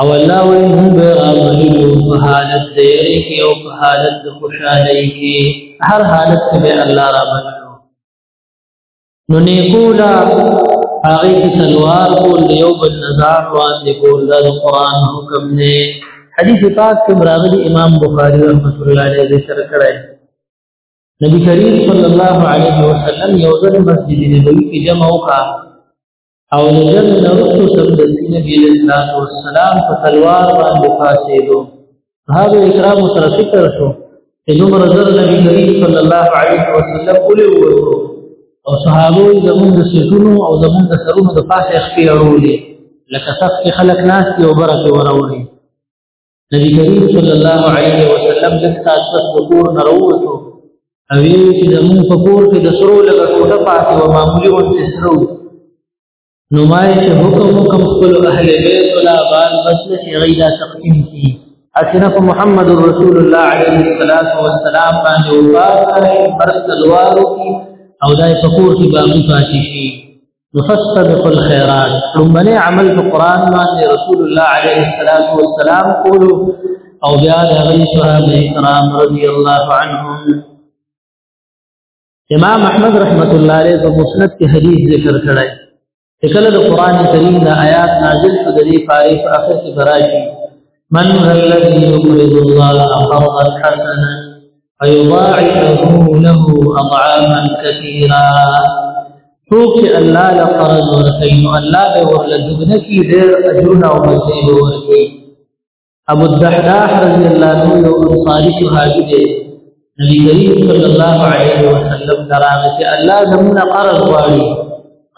او الله وی هم به راولو په حالت د یری کې او په حالت د خوشحالۍ کې هر حالت کې به الله راولو نو نیکولا هغه کې سلوار کول دی یو بل نظر باندې کول دا د قران حکم نه حدیث پاک کې راغلی امام بخاری رحمۃ اللہ علیہ ذکر کړی نبی کریم صلی الله علیه وسلم یو ځل مسجد نبوی کې جمع وکړ او د جنگ نه رسو سمدستی نبی علیہ السلام والسلام په تلوار باندې فاسیدو صحابه اکرام سره فکر شو چې دومره زر نبی کریم صلی الله علیه وسلم ولې وورو او صحابه زمون د سیټونو او زمون د سرونو د پاسه خپې اړولې لکه صف کې خلک ناس دي او برکه وراوري نبی کریم صلی الله علیه وسلم د تاسو په کور نه راووتو او یې چې زمون په کور کې د سرو لګه کوټه پاتې و معمولی و چې سرو نو ما چې حکم حکم خپل اهل بیت ولا بال بس چې غیدا تقسیم کی اسنف محمد رسول الله علیه الصلاۃ والسلام باندې وفات کړي برس دوارو کی او دای په کور کې باقی پاتې شي فاستبقوا الخيرات لمبني عمل په قران باندې رسول الله عليه الصلاه والسلام قولوا او بیا د غي صحابه کرام رضی الله عنهم امام احمد رحمت الله علیه په مسند کې حدیث ذکر کړی کله د قران کریم د آیات نازل شو د دې فارې په اخر کې براشي من الذي يقرض الله قرضا حسنا فيضاعفه له اضعافا كثيرا څوک چې الله له قرض ورکړي نو الله به ورله دغنه کې ډېر اجرونه او مزي ورکړي ابو الدحداح رضی الله عنه یو انصاری صحابي دی نبی کریم صلی الله علیه وسلم دراغه چې الله زموږ قرض غواړي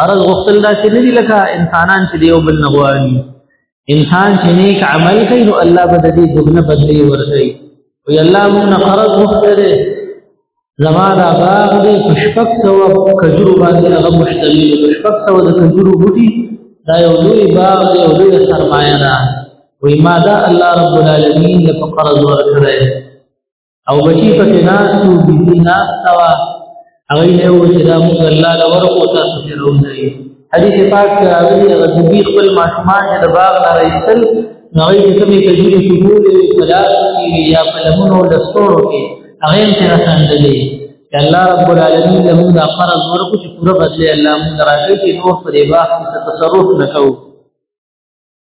قرض غوښتل دا چې نه لکه انسانان چې یو بل نه غواړي انسان چې نیک عمل کوي نو الله به د دې دغنه بدلی ورکړي وی الله مون قرض مختره زما دا باغ دې پشپک سو کجرو باندې هغه مشتری پشپک سو د کجرو بوټي دا یو لوی باغ دی یو لوی سرمایه ده وی ما دا الله رب العالمین له قرض ورکړي او بچی په کې ناس تو بي ناس توا هغه له و چې دا موږ الله له ورکو تاسو ته روزي حدیث پاک کې راغلي هغه دوی خپل ماشومان د باغ نه راځل هغه چې کومې کجوري شکول فلاس کې یا فلمونو لستورو کې هغه ته رسندلې الله رب العالمین له موږ فرض ورکو چې پوره بدله الله موږ راځي چې نور په دې باغ کې تصرف نکوو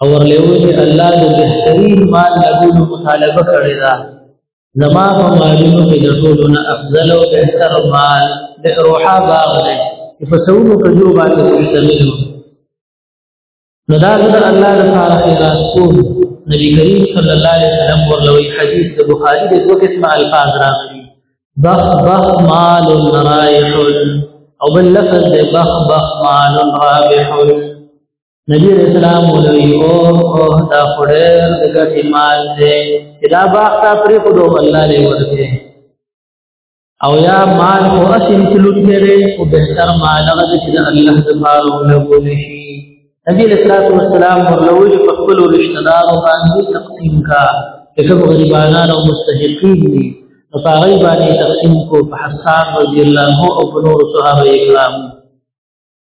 او ورلېو چې الله د بهترین مال لګولو مطالبه کړې ده زما په مالونو کې د ټولو نه افضل او بهتر مال د روحا باغ دی چې په څوونو کجو باندې مشتمل نو دا د الله د فارغ خیرات کوم نبی کریم صلی الله علیه وسلم ورلوي حدیث د بخاری د دوه قسمه الفاظ راغلي بخ بخ مال رائح او بل لفظ بخ بخ مال رابح نبی رسول الله ولوي او او دا خړې دغه مال دې دا باغ تا پرې کو دوه الله لې ورته او یا مال او اسیم تلوت کړي او به تر مال هغه چې الله د پاره ولول شي نبی رسول الله والسلام ورلوي په خپل رشتہ دار او باندې تقسیم کا کله غریبانان او مستحقین دي او هغه باندې تقسیم کو په حسان رضی الله او په نور صحابه کرام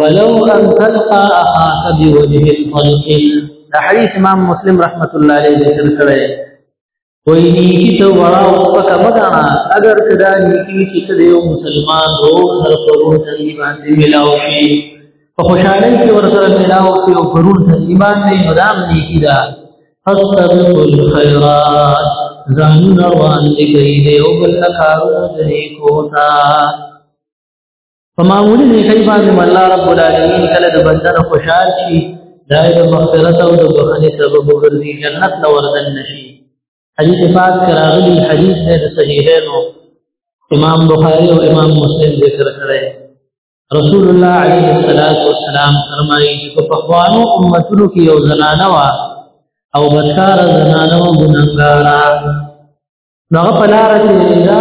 ولو ان تلقى اخاك بوجه الطلق دا حدیث امام مسلم رحمت الله علیه ذکر کړی کوئی نیکی ته وړا او سپکه مګانا اگر کدا نیکی چې ته یو مسلمان او سره پرون ته ایمان دی ملاو شي په خوشاله کې ور سره ملاو شي او پرون ته ایمان دی مدام نیکی دا فاستبقوا الخيرات ځان روان دي کوي دی او بل کارو دې کوتا په معمولی نیکۍ باندې الله رب العالمین کله د بنده نه خوشحال شي دا د مغفرت او د بخښنې سبب وګرځي جنت ته وردن نشي حدیث پاک کراغلی حدیث دی د صحیحینو امام بخاری او امام مسلم ذکر کړی رسول الله علیه الصلاۃ والسلام فرمایي چې په پخوانو امتونو کې یو زنانه وا او بدکار زنانه و ګناګارا نو هغه په لاره کې دا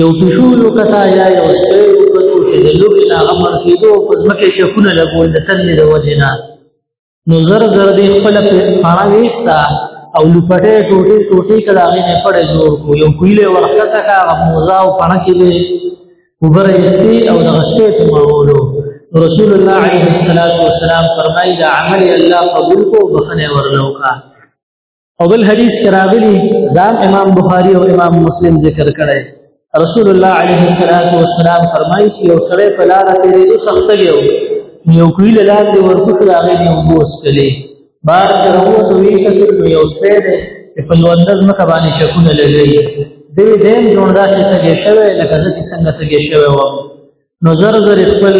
یو پښو یو کتا یا یو سپی یو کتو چې د لوګې نه هغه مړ کېدو په ځمکې شکونه لګول د تلې د وجې نه نو زر زر دې خپل پاڼه وېستا او لپټې ټوټې ټوټې کړه هغه نه پړې جوړ کو یو کویلې ورخته کا هغه موزا او پاڼه کې دې وبره یستي او د غسې ته مړولو رسول الله عليه الصلاه والسلام فرمایي دا عمل الله قبول کو بخنه ورلوکا او بل حدیث کې راغلي دا امام بخاری او امام مسلم ذکر کړی رسول الله علیه الصلاۃ والسلام فرمایي چې یو سړی په لار تیرېدو سخت لیو یو کوی لار دی ورکوټ راغی دی وبوس کلی بار تر وو دوی کتل یو سړی دی په لوندز مکه باندې شکونه لګی دې دې جوړدا چې څنګه شوی لکه څنګه څنګه شوی و نو زر زر خپل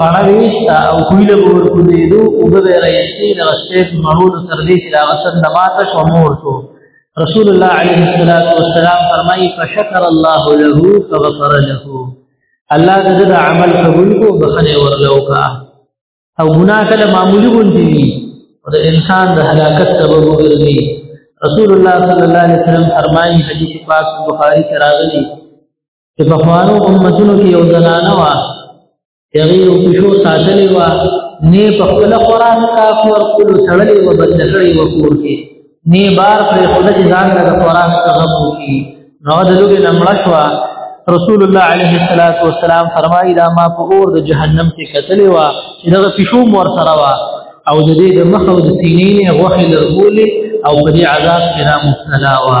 پاړه ویستا او کویله ور کولیدو او به راځي د غسټیټ مړول تر دې چې دا غسل د ماته شو مور شو رسول الله عليه الصلاه والسلام فرمایي فشکر الله له فغفر له الله د دې عمل قبول کو بخنه ورلو کا او ګناه کله معمولی ګونځي او د انسان د هلاکت سبب وګرځي رسول الله صلی الله علیه وسلم فرمایي حدیث پاک بخاری کې راغلی چې په خوانو امتونو کې یو زنانه وا یغي او پښو ساتلې وا نه په خپل قران کا کور کول سړلې و بند کړې و کور کې نه بار پر خود چې ځان له قران څخه پوښي نو د لوګي نمړه شو رسول الله عليه الصلاه والسلام فرمایي دا ما په اور د جهنم کې کتلې وا چې دغه پښو مور سره وا او د دې د مخ او د سینې نه غوخه لرغولې او په دې عذاب کې را مبتلا وا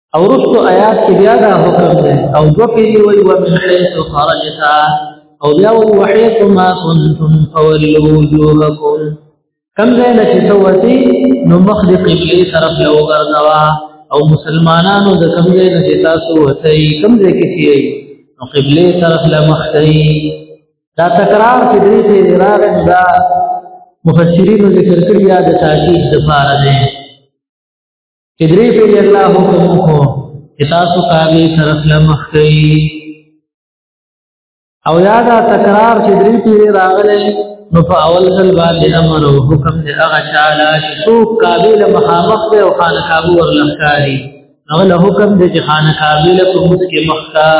او رسو آیات کې بیا دا حکم دی او دو کې وی و من حيث خرجتا او بیا وی و حيث ما كنتم فولوا وجوهكم کم ځای نه چې توتی نو مخ دې قبله طرف له وګرځوا او مسلمانانو د کم ځای نه چې تاسو وتی کم ځای کې سی نو قبله طرف له مخ دی دا تکرار چې دې ته راغی دا مفسرین ذکر کړی دا تاکید د فارغ چې درې په الله حکم وکړو چې تاسو کاري طرف لمخ کوي او یاد تکرار چې درې پیری راغله نو په اول ځل باندې امر او حکم دې هغه شاله چې څوک قابل مخامخ دی او خان کابو ورلخکاری هغه له حکم دې چې خان قابل په موږ کې مخکا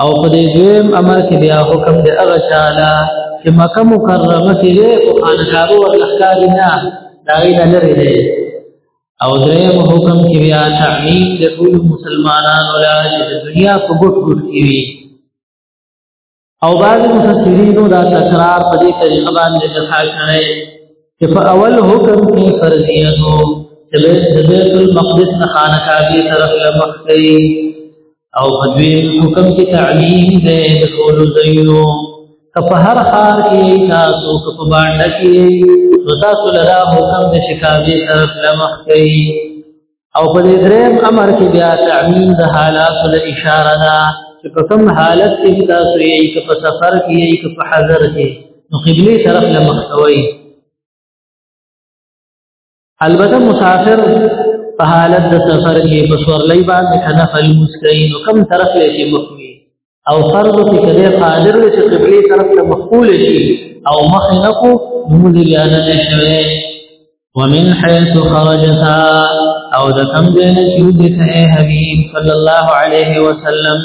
او په دې دویم امر کې بیا حکم دی هغه چاله چې مکه مکرمه کې دی او خانقابه ورلخکار نه داغی نه لري دی او دریم حکم کې بیا تعمیم د ټول مسلمانانو لا چې د دنیا په ګډ ګډ کې وي او بعض مفسرینو دا تکرار په دې طریقه باندې ځخا کړي چې په اول حکم کې فرضیتو چې د بیت المقدس نه خانقابه طرف لمخ کوي او په دویم حکم کې تعلیم دی د ټولو ځایونو که په هر ښار کې تاسو که په باندې کې نو تاسو لرا حکم د شکاوي طرف لمخ کوي او په دې دریم امر کې بیا تعمیم د حالات له اشاره ده چې په کوم حالت کې تاسو یې که په سفر کې یې که په حاضر کې نو قبله طرف لمخ کوي البته مسافر په حالت د سفر کې په سورلۍ باندې کنه فل مسکین کم طرف لې شي مخوي او فرض کې کله قادر لې چې قبلي طرف ته مخول شي او مخ نه کو موږ بیا نه شوي ومن حيث خرجت او د کم دین چې وځي حبيب صلى الله عليه وسلم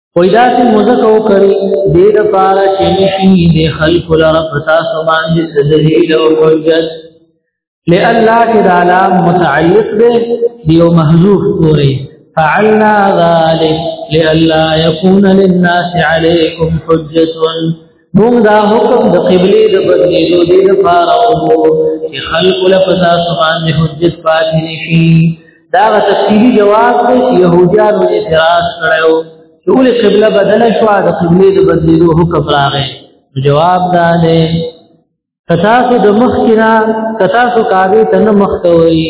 وای دا چې مزکه وکړي د دې لپاره چې نشي د خلق لره پتا سو باندې سدلیل او حجت لئلا چې دا لام متعلق دی دیو محذوف پوری فعلنا ذلك لئلا يكون للناس عليكم حجه مونږ دا حکم د قبله د بدلیدو د لپاره وو چې خلق له فضا سبحان د حجت پاتې نشي دا تفصیلی جواب دی چې يهوديان اعتراض کړو چې ول قبله بدل شو د قبله د بدلیدو حکم راغی جواب دا دی کتاسو د مخ کنا کتاسو کاوی تن مخ کوي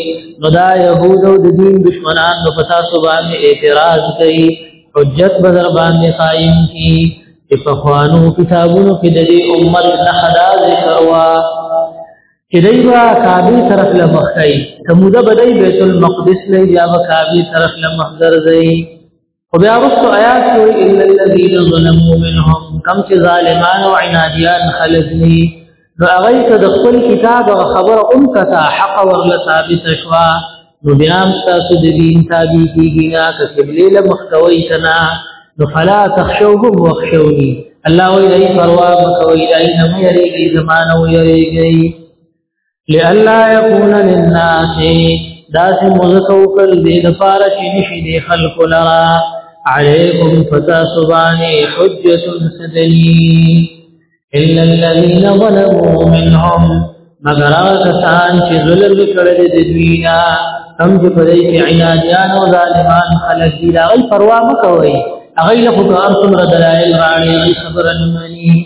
نو دا يهود او د دین دشمنان نو کتاسو باندې اعتراض کوي حجت بدر باندې قائم کی چې په خوانو کتابونو کې د دې امت نه حدا ذکر وا چې دوی با کابل طرف له مخ کوي سموده بدای بیت المقدس لې یا کابل طرف له مخ ګرځي او بیا رسو آیات کې ان الذين ظلموا منهم کم چې ظالمان او عنادیان خلق دي نو هغه ته د خپل کتاب او خبر اون کته حق ورله ثابت شوا نو بیا تاسو د دین تابع کیږي نه کسبلی له مخکوي کنا نو فلا تخشوهم واخشوني الله وی لای پروا مکوي لای نه مې یریږي زمانه وی یریږي لالا يكون للناس داس مزکو کل دې د پاره چې نشي دې خلق لرا عليكم فتا سباني حجه سدليل الا الذين ظلموا منهم مگر کسان چې ظلم کړل دې دوینا هم چې په دې کې عنادیان او ظالمان خلک دي لا غي پروا مکوي هغه له خدای څخه دلایل راړي خبره نه مانی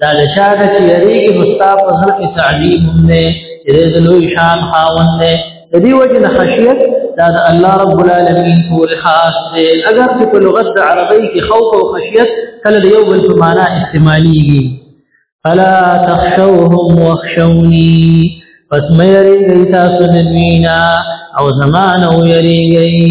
دا لشاګه چې یریږي نو ستا په زړه کې تعلیم هم دی چې د لوی شان خاوند دی د دې وجه نه خشیت دا د الله رب العالمین پورې خاص دی اگر چې په لغت د عربی کې خوف او خشیت کله د یو بل په معنا استعمالېږي فلا تخشوهم واخشوني پس مې یریږي تاسو د دوینا او زمانه یریږي